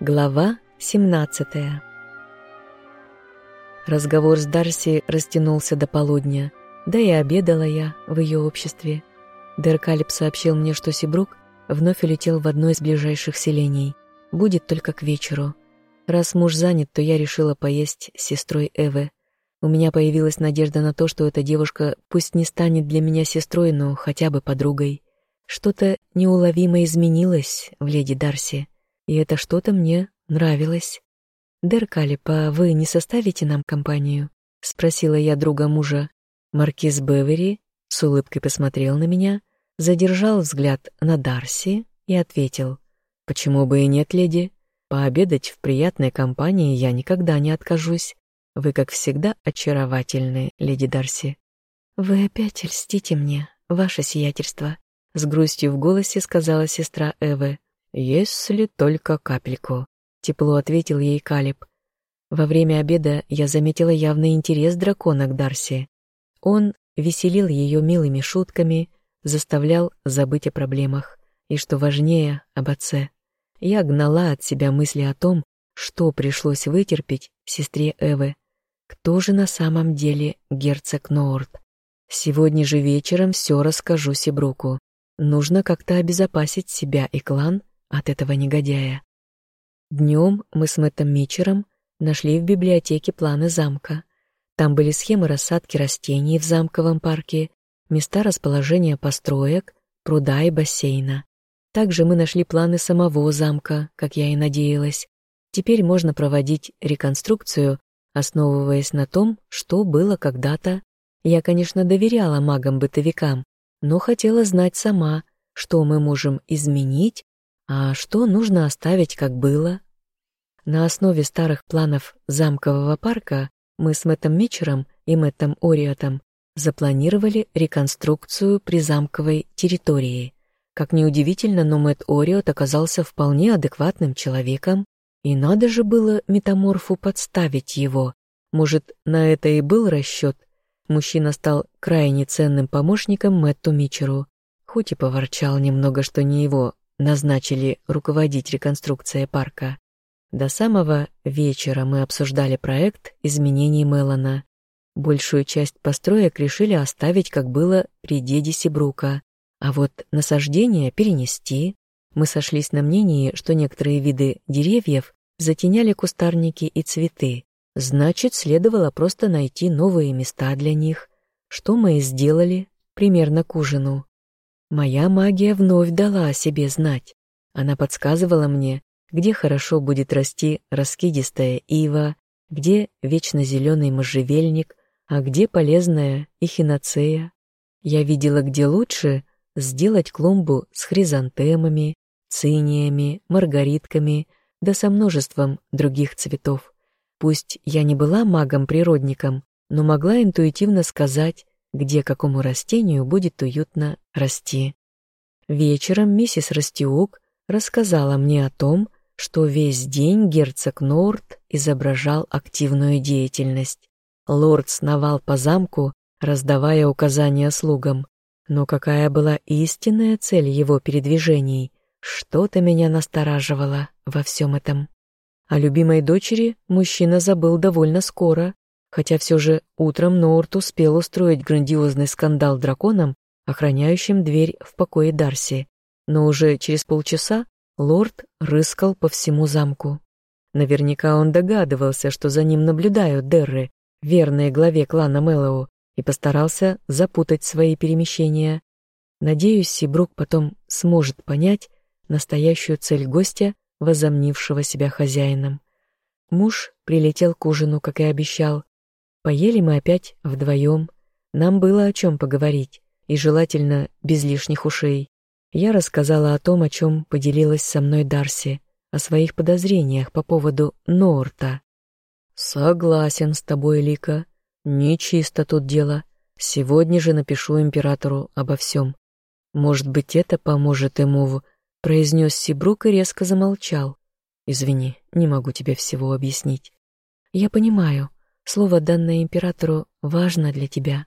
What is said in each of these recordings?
Глава 17 Разговор с Дарси растянулся до полудня, да и обедала я в ее обществе. Деркалип сообщил мне, что Сибрук вновь улетел в одно из ближайших селений. Будет только к вечеру. Раз муж занят, то я решила поесть с сестрой Эвы. У меня появилась надежда на то, что эта девушка пусть не станет для меня сестрой, но хотя бы подругой. Что-то неуловимо изменилось в леди Дарси и это что-то мне нравилось. «Дер Калипа, вы не составите нам компанию?» — спросила я друга мужа. Маркиз Бевери с улыбкой посмотрел на меня, задержал взгляд на Дарси и ответил. «Почему бы и нет, леди? Пообедать в приятной компании я никогда не откажусь. Вы, как всегда, очаровательны, леди Дарси». «Вы опять льстите мне, ваше сиятельство», — с грустью в голосе сказала сестра Эвы. «Если только капельку», — тепло ответил ей Калиб. Во время обеда я заметила явный интерес дракона к Дарси. Он веселил ее милыми шутками, заставлял забыть о проблемах и, что важнее, об отце. Я гнала от себя мысли о том, что пришлось вытерпеть сестре Эвы. Кто же на самом деле герцог Ноорт? Сегодня же вечером все расскажу Сибруку. Нужно как-то обезопасить себя и клан от этого негодяя. Днем мы с Мэттом Мичером нашли в библиотеке планы замка. Там были схемы рассадки растений в замковом парке, места расположения построек, пруда и бассейна. Также мы нашли планы самого замка, как я и надеялась. Теперь можно проводить реконструкцию, основываясь на том, что было когда-то. Я, конечно, доверяла магам-бытовикам, но хотела знать сама, что мы можем изменить а что нужно оставить как было? На основе старых планов замкового парка мы с Мэттом Митчером и Мэттом Ориотом запланировали реконструкцию призамковой территории. Как неудивительно, но Мэтт Ориот оказался вполне адекватным человеком, и надо же было метаморфу подставить его. Может, на это и был расчет. Мужчина стал крайне ценным помощником Мэтту Митчеру, хоть и поворчал немного, что не его назначили руководить реконструкцией парка. До самого вечера мы обсуждали проект изменений Мелана. Большую часть построек решили оставить, как было при деде Сибрука, а вот насаждения перенести. Мы сошлись на мнении, что некоторые виды деревьев затеняли кустарники и цветы. Значит, следовало просто найти новые места для них, что мы и сделали примерно к ужину. Моя магия вновь дала о себе знать. Она подсказывала мне, где хорошо будет расти раскидистая ива, где вечно зеленый можжевельник, а где полезная эхиноцея. Я видела, где лучше сделать клумбу с хризантемами, циниями, маргаритками, да со множеством других цветов. Пусть я не была магом-природником, но могла интуитивно сказать, где какому растению будет уютно расти. Вечером миссис Растиук рассказала мне о том, что весь день герцог Норт изображал активную деятельность. Лорд сновал по замку, раздавая указания слугам. Но какая была истинная цель его передвижений? Что-то меня настораживало во всем этом. О любимой дочери мужчина забыл довольно скоро, хотя все же утром Ноурт успел устроить грандиозный скандал драконам, охраняющим дверь в покое Дарси, но уже через полчаса лорд рыскал по всему замку. Наверняка он догадывался, что за ним наблюдают Дерры, верные главе клана Мэллоу, и постарался запутать свои перемещения. Надеюсь, Сибрук потом сможет понять настоящую цель гостя, возомнившего себя хозяином. Муж прилетел к ужину, как и обещал, Поели мы опять вдвоем. Нам было о чем поговорить, и желательно без лишних ушей. Я рассказала о том, о чем поделилась со мной Дарси, о своих подозрениях по поводу Норта. «Согласен с тобой, Лика. Нечисто тут дело. Сегодня же напишу императору обо всем. Может быть, это поможет ему в...» произнес Сибрук и резко замолчал. «Извини, не могу тебе всего объяснить». «Я понимаю», Слово, данное императору, важно для тебя.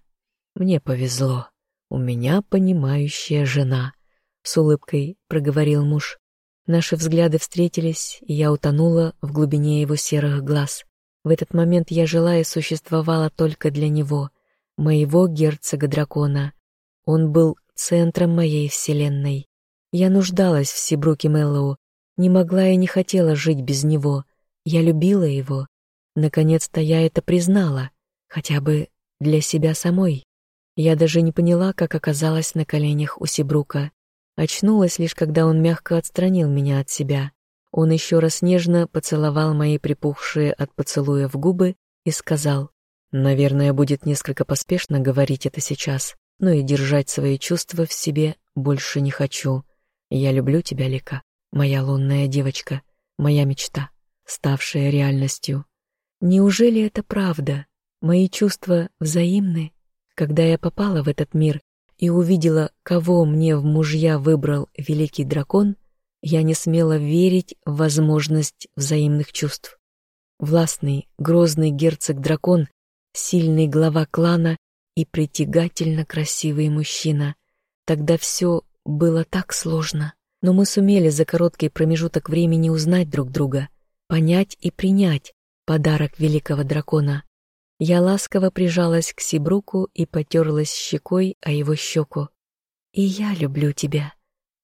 Мне повезло. У меня понимающая жена, — с улыбкой проговорил муж. Наши взгляды встретились, и я утонула в глубине его серых глаз. В этот момент я жила и существовала только для него, моего герцога-дракона. Он был центром моей вселенной. Я нуждалась в Сибруке Мэллоу, не могла и не хотела жить без него. Я любила его. Наконец-то я это признала, хотя бы для себя самой. Я даже не поняла, как оказалась на коленях у Сибрука. Очнулась лишь, когда он мягко отстранил меня от себя. Он еще раз нежно поцеловал мои припухшие от поцелуя в губы и сказал, «Наверное, будет несколько поспешно говорить это сейчас, но и держать свои чувства в себе больше не хочу. Я люблю тебя, Лика, моя лунная девочка, моя мечта, ставшая реальностью. Неужели это правда? Мои чувства взаимны? Когда я попала в этот мир и увидела, кого мне в мужья выбрал великий дракон, я не смела верить в возможность взаимных чувств. Властный, грозный герцог-дракон, сильный глава клана и притягательно красивый мужчина. Тогда все было так сложно, но мы сумели за короткий промежуток времени узнать друг друга, понять и принять подарок великого дракона. Я ласково прижалась к Сибруку и потерлась щекой о его щеку. «И я люблю тебя,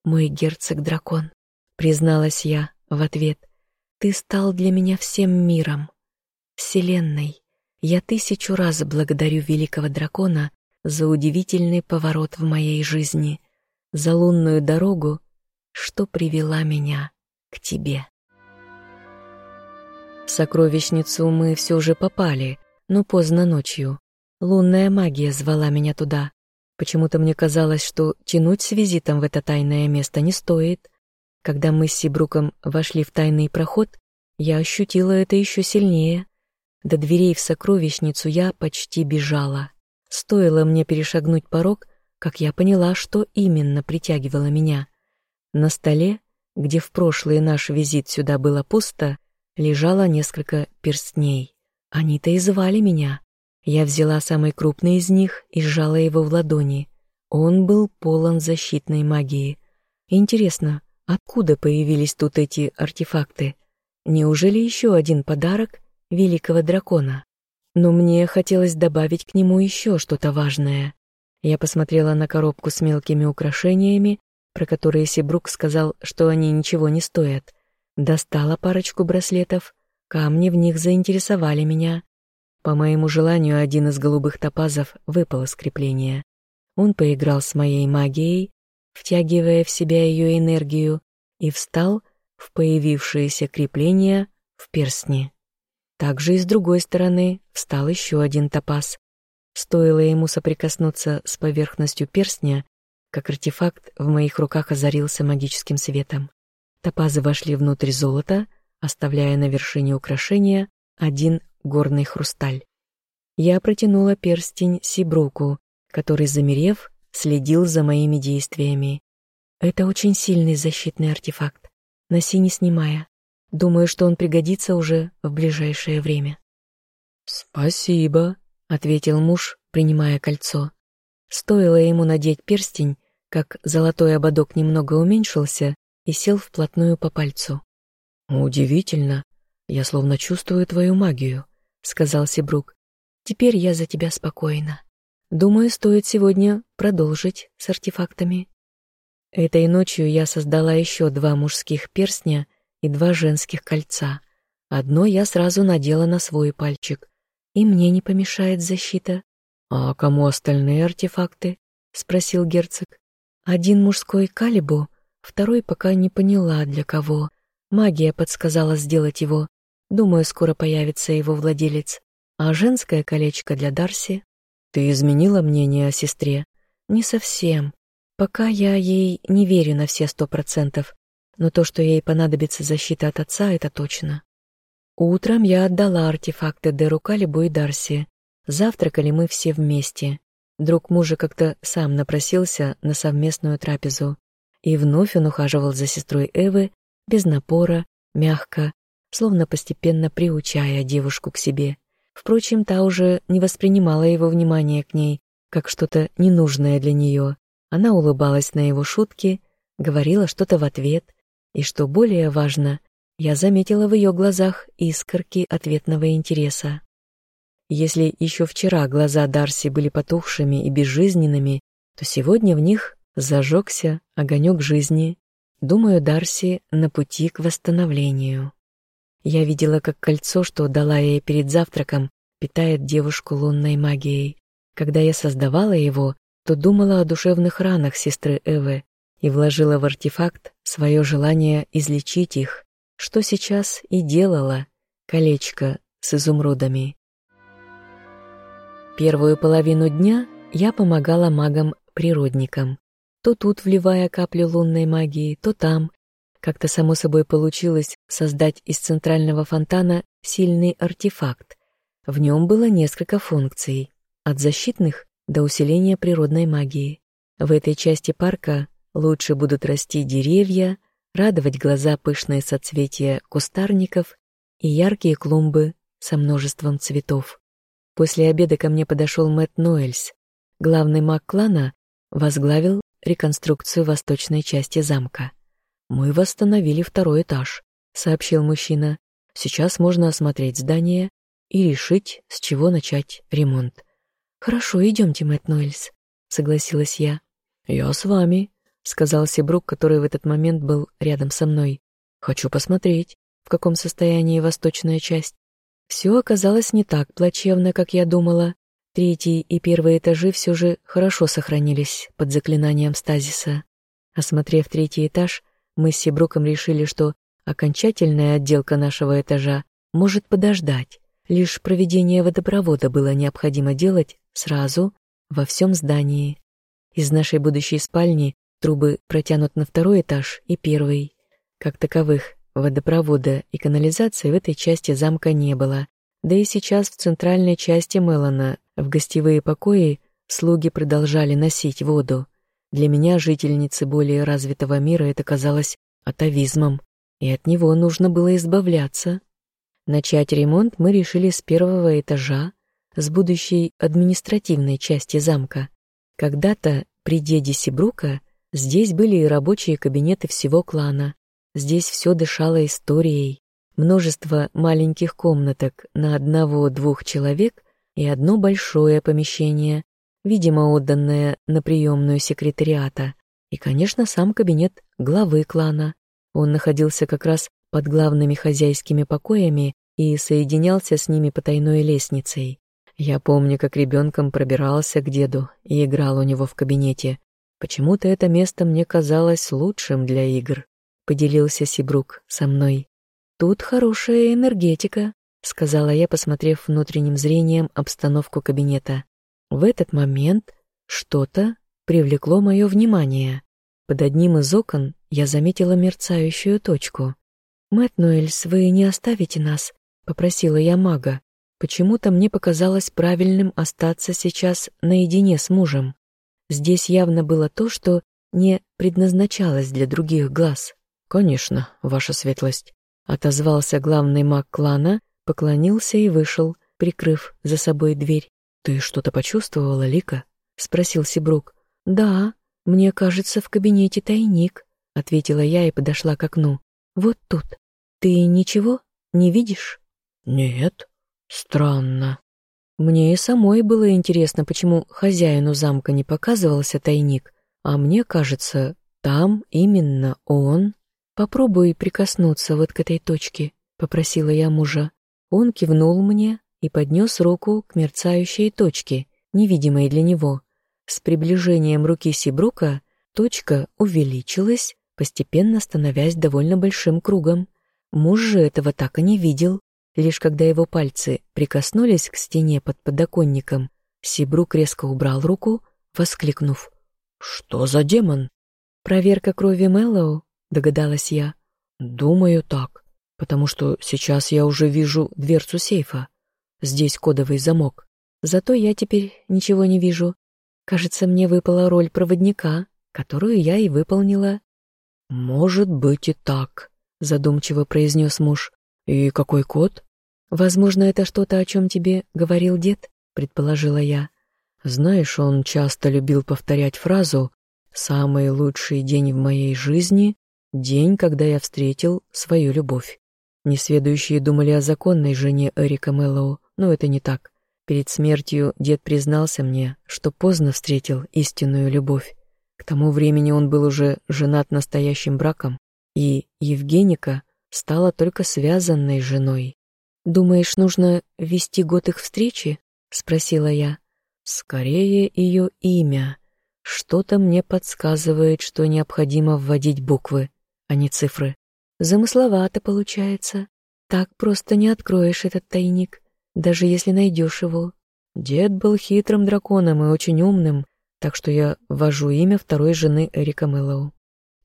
мой герцог-дракон» призналась я в ответ. Ты стал для меня всем миром, вселенной. Я тысячу раз благодарю великого дракона за удивительный поворот в моей жизни, за лунную дорогу, что привела меня к тебе. В сокровищницу мы все же попали, но поздно ночью. Лунная магия звала меня туда. Почему-то мне казалось, что тянуть с визитом в это тайное место не стоит — когда мы с Сибруком вошли в тайный проход, я ощутила это еще сильнее. До дверей в сокровищницу я почти бежала. Стоило мне перешагнуть порог, как я поняла, что именно притягивало меня. На столе, где в прошлый наш визит сюда было пусто, лежало несколько перстней. Они-то и звали меня. Я взяла самый крупный из них и сжала его в ладони. Он был полон защитной магии. Интересно, Откуда появились тут эти артефакты? Неужели еще один подарок великого дракона? Но мне хотелось добавить к нему еще что-то важное. Я посмотрела на коробку с мелкими украшениями, про которые Сибрук сказал, что они ничего не стоят. Достала парочку браслетов, камни в них заинтересовали меня. По моему желанию, один из голубых топазов выпал из крепления. Он поиграл с моей магией, втягивая в себя ее энергию, и встал в появившееся крепление в перстне. Также и с другой стороны встал еще один топаз. Стоило ему соприкоснуться с поверхностью перстня, как артефакт в моих руках озарился магическим светом. Топазы вошли внутрь золота, оставляя на вершине украшения один горный хрусталь. Я протянула перстень Сибруку, который, замерев, следил за моими действиями. Это очень сильный защитный артефакт. Носи не снимая. Думаю, что он пригодится уже в ближайшее время. «Спасибо», — ответил муж, принимая кольцо. Стоило ему надеть перстень, как золотой ободок немного уменьшился и сел вплотную по пальцу. «Удивительно. Я словно чувствую твою магию», — сказал Сибрук. «Теперь я за тебя спокойна. Думаю, стоит сегодня продолжить с артефактами». Этой ночью я создала еще два мужских перстня и два женских кольца. Одно я сразу надела на свой пальчик, и мне не помешает защита. «А кому остальные артефакты?» — спросил герцог. «Один мужской калибу, второй пока не поняла, для кого. Магия подсказала сделать его. Думаю, скоро появится его владелец. А женское колечко для Дарси. Ты изменила мнение о сестре? Не совсем. Пока я ей не верю на все сто процентов, но то, что ей понадобится защита от отца, это точно. Утром я отдала артефакты Деру Калибу и Дарси. Завтракали мы все вместе. Друг мужа как-то сам напросился на совместную трапезу. И вновь он ухаживал за сестрой Эвы, без напора, мягко, словно постепенно приучая девушку к себе. Впрочем, та уже не воспринимала его внимание к ней, как что-то ненужное для нее, она улыбалась на его шутки, говорила что-то в ответ, И что более важно, я заметила в ее глазах искорки ответного интереса. Если еще вчера глаза Дарси были потухшими и безжизненными, то сегодня в них зажегся огонек жизни. Думаю, Дарси на пути к восстановлению. Я видела, как кольцо, что дала ей перед завтраком, питает девушку лунной магией. Когда я создавала его, то думала о душевных ранах сестры Эвы и вложила в артефакт свое желание излечить их, что сейчас и делала колечко с изумрудами. Первую половину дня я помогала магам-природникам, то тут вливая каплю лунной магии, то там. Как-то само собой получилось создать из центрального фонтана сильный артефакт. В нем было несколько функций, от защитных до усиления природной магии. В этой части парка лучше будут расти деревья, радовать глаза пышные соцветия кустарников и яркие клумбы со множеством цветов. После обеда ко мне подошел Мэтт Ноэльс. Главный маг клана возглавил реконструкцию восточной части замка. «Мы восстановили второй этаж», — сообщил мужчина. «Сейчас можно осмотреть здание и решить, с чего начать ремонт». «Хорошо, идемте, Мэтт Нойльс», — согласилась я. «Я с вами», — сказал Сибрук, который в этот момент был рядом со мной. «Хочу посмотреть, в каком состоянии восточная часть». Все оказалось не так плачевно, как я думала. Третий и первый этажи все же хорошо сохранились под заклинанием стазиса. Осмотрев третий этаж, мы с Сибруком решили, что окончательная отделка нашего этажа может подождать. Лишь проведение водопровода было необходимо делать сразу во всем здании. Из нашей будущей спальни трубы протянут на второй этаж и первый. Как таковых, водопровода и канализации в этой части замка не было. Да и сейчас в центральной части Мелана, в гостевые покои, слуги продолжали носить воду. Для меня, жительницы более развитого мира, это казалось атовизмом, и от него нужно было избавляться. Начать ремонт мы решили с первого этажа, с будущей административной части замка. Когда-то при деде Сибрука здесь были и рабочие кабинеты всего клана. Здесь все дышало историей. Множество маленьких комнаток на одного-двух человек и одно большое помещение, видимо, отданное на приемную секретариата. И, конечно, сам кабинет главы клана. Он находился как раз под главными хозяйскими покоями и соединялся с ними потайной лестницей. Я помню, как ребенком пробирался к деду и играл у него в кабинете. Почему-то это место мне казалось лучшим для игр. Поделился Сибрук со мной. Тут хорошая энергетика, сказала я, посмотрев внутренним зрением обстановку кабинета. В этот момент что-то привлекло мое внимание. Под одним из окон я заметила мерцающую точку. «Мэтт Ноэльс, вы не оставите нас?» — попросила я мага. Почему-то мне показалось правильным остаться сейчас наедине с мужем. Здесь явно было то, что не предназначалось для других глаз. «Конечно, ваша светлость», — отозвался главный маг клана, поклонился и вышел, прикрыв за собой дверь. «Ты что-то почувствовала, Лика?» — спросил Сибрук. «Да, мне кажется, в кабинете тайник», — ответила я и подошла к окну. «Вот тут. Ты ничего не видишь?» «Нет», Странно. Мне и самой было интересно, почему хозяину замка не показывался тайник, а мне кажется, там именно он. Попробуй прикоснуться вот к этой точке, попросила я мужа. Он кивнул мне и поднес руку к мерцающей точке, невидимой для него. С приближением руки Сибрука точка увеличилась, постепенно становясь довольно большим кругом. Муж же этого так и не видел. Лишь когда его пальцы прикоснулись к стене под подоконником, Сибрук резко убрал руку, воскликнув. «Что за демон?» «Проверка крови Мэллоу?» — догадалась я. «Думаю так, потому что сейчас я уже вижу дверцу сейфа. Здесь кодовый замок. Зато я теперь ничего не вижу. Кажется, мне выпала роль проводника, которую я и выполнила». «Может быть и так», — задумчиво произнес муж. «И какой код?» «Возможно, это что-то, о чем тебе говорил дед?» — предположила я. Знаешь, он часто любил повторять фразу «Самый лучший день в моей жизни — День, когда я встретил свою любовь. Несведущие думали о законной жене Эрика Мэллоу, но это не так. Перед смертью дед признался мне, что поздно встретил истинную любовь. К тому времени он был уже женат настоящим браком, и Евгеника стала только связанной женой. «Думаешь, нужно вести год их встречи?» — спросила я. «Скорее ее имя. Что-то мне подсказывает, что необходимо вводить буквы, а не цифры. Замысловато получается. Так просто не откроешь этот тайник, даже если найдешь его. Дед был хитрым драконом и очень умным, так что я ввожу имя второй жены Эрика Мэллоу.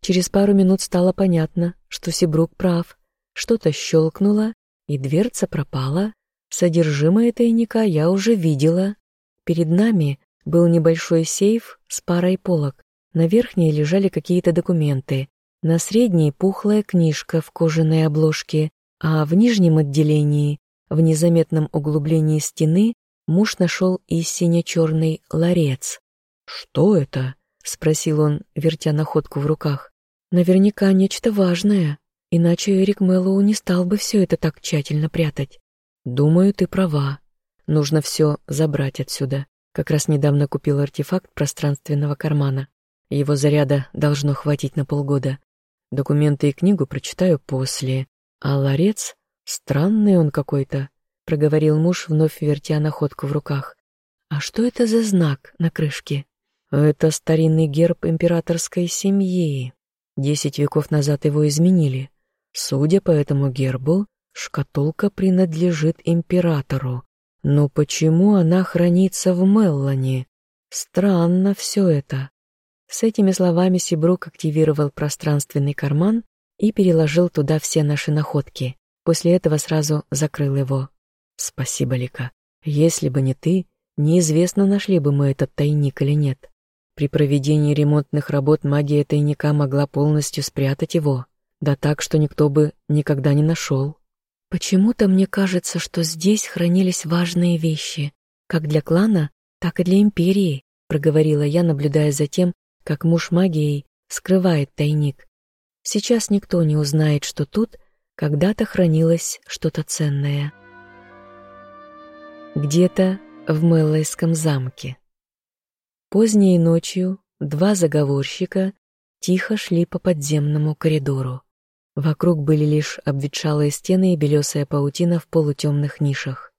Через пару минут стало понятно, что Сибрук прав. Что-то щелкнуло, и дверца пропала. Содержимое тайника я уже видела. Перед нами был небольшой сейф с парой полок. На верхней лежали какие-то документы. На средней пухлая книжка в кожаной обложке, а в нижнем отделении, в незаметном углублении стены, муж нашел и сине-черный ларец. «Что это?» — спросил он, вертя находку в руках. «Наверняка нечто важное, иначе Эрик Мэллоу не стал бы все это так тщательно прятать. Думаю, ты права. Нужно все забрать отсюда. Как раз недавно купил артефакт пространственного кармана. Его заряда должно хватить на полгода. Документы и книгу прочитаю после. А ларец? Странный он какой-то, проговорил муж, вновь вертя находку в руках. А что это за знак на крышке? Это старинный герб императорской семьи. Десять веков назад его изменили. Судя по этому гербу, шкатулка принадлежит императору. Но почему она хранится в Меллане? Странно все это. С этими словами Сибрук активировал пространственный карман и переложил туда все наши находки. После этого сразу закрыл его. «Спасибо, Лика. Если бы не ты, неизвестно, нашли бы мы этот тайник или нет. При проведении ремонтных работ магия тайника могла полностью спрятать его, да так, что никто бы никогда не нашел. Почему-то мне кажется, что здесь хранились важные вещи, как для клана, так и для империи, проговорила я, наблюдая за тем, как муж магией скрывает тайник. Сейчас никто не узнает, что тут когда-то хранилось что-то ценное. Где-то в Мэллойском замке. Поздней ночью два заговорщика тихо шли по подземному коридору. Вокруг были лишь обветшалые стены и белесая паутина в полутемных нишах.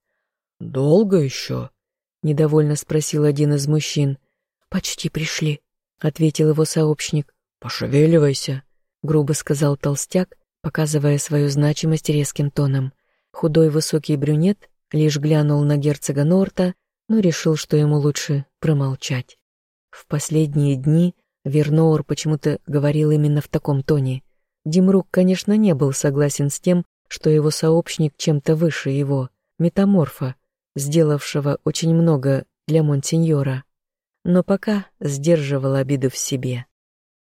«Долго еще?» — недовольно спросил один из мужчин. «Почти пришли», — ответил его сообщник. «Пошевеливайся», — грубо сказал толстяк, показывая свою значимость резким тоном. Худой высокий брюнет лишь глянул на герцога Норта, но решил, что ему лучше промолчать. В последние дни Верноур почему-то говорил именно в таком тоне. Димрук, конечно, не был согласен с тем, что его сообщник чем-то выше его, метаморфа, сделавшего очень много для Монсеньора. Но пока сдерживал обиду в себе.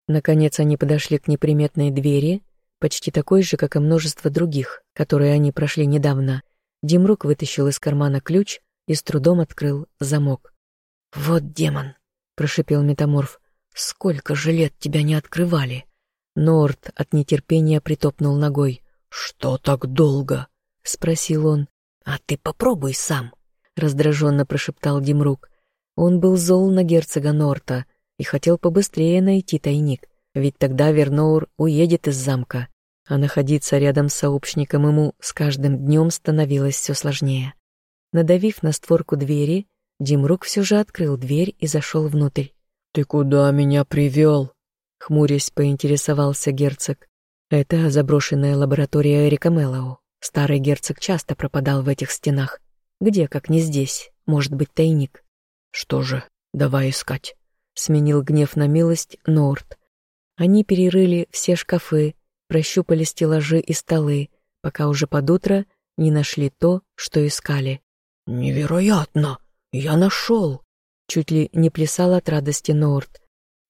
Наконец они подошли к неприметной двери, почти такой же, как и множество других, которые они прошли недавно. Димрук вытащил из кармана ключ и с трудом открыл замок. «Вот демон!» — прошипел метаморф. «Сколько же лет тебя не открывали?» Норт от нетерпения притопнул ногой. «Что так долго?» — спросил он. «А ты попробуй сам», — раздраженно прошептал Димрук. Он был зол на герцога Норта и хотел побыстрее найти тайник, ведь тогда Верноур уедет из замка, а находиться рядом с сообщником ему с каждым днем становилось все сложнее. Надавив на створку двери, Димрук все же открыл дверь и зашел внутрь. «Ты куда меня привел?» Хмурясь, поинтересовался герцог. «Это заброшенная лаборатория Эрика Мэллоу. Старый герцог часто пропадал в этих стенах. Где, как не здесь, может быть тайник?» «Что же, давай искать», — сменил гнев на милость Норт. Они перерыли все шкафы, прощупали стеллажи и столы, пока уже под утро не нашли то, что искали. «Невероятно!» «Я нашел!» — чуть ли не плясал от радости Норт.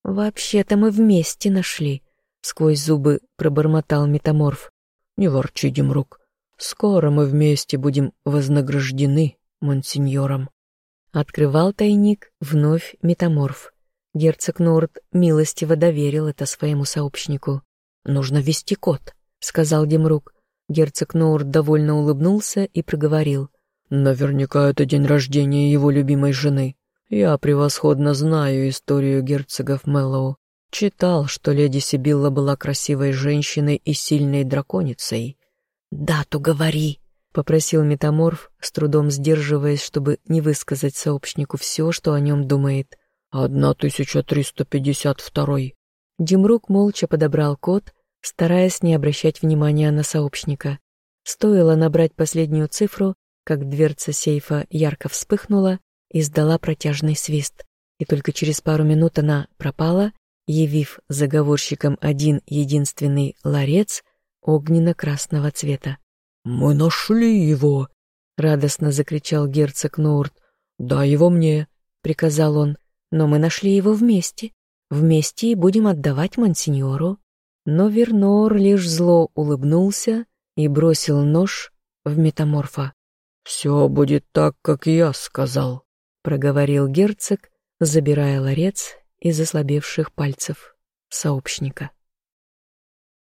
«Вообще-то мы вместе нашли», — сквозь зубы пробормотал метаморф. «Не ворчи, Демрук. Скоро мы вместе будем вознаграждены монсеньором». Открывал тайник вновь метаморф. Герцог Норт милостиво доверил это своему сообщнику. Нужно ввести код», — сказал Демрук. Герцог Ноурд довольно улыбнулся и проговорил. «Наверняка это день рождения его любимой жены. Я превосходно знаю историю герцогов Мэллоу. Читал, что леди Сибилла была красивой женщиной и сильной драконицей». «Дату говори», — попросил метаморф, с трудом сдерживаясь, чтобы не высказать сообщнику все, что о нем думает. «Одна тысяча триста пятьдесят второй». Демрук молча подобрал код, стараясь не обращать внимания на сообщника. Стоило набрать последнюю цифру, как дверца сейфа ярко вспыхнула и издала протяжный свист, и только через пару минут она пропала, явив заговорщикам один единственный ларец огненно-красного цвета. «Мы нашли его!» — радостно закричал герцог Ноурт. «Дай его мне!» — приказал он. «Но мы нашли его вместе. Вместе и будем отдавать мансиньору». Но Вернор лишь зло улыбнулся и бросил нож в метаморфа. «Все будет так, как я сказал», — проговорил герцог, забирая ларец из ослабевших пальцев сообщника.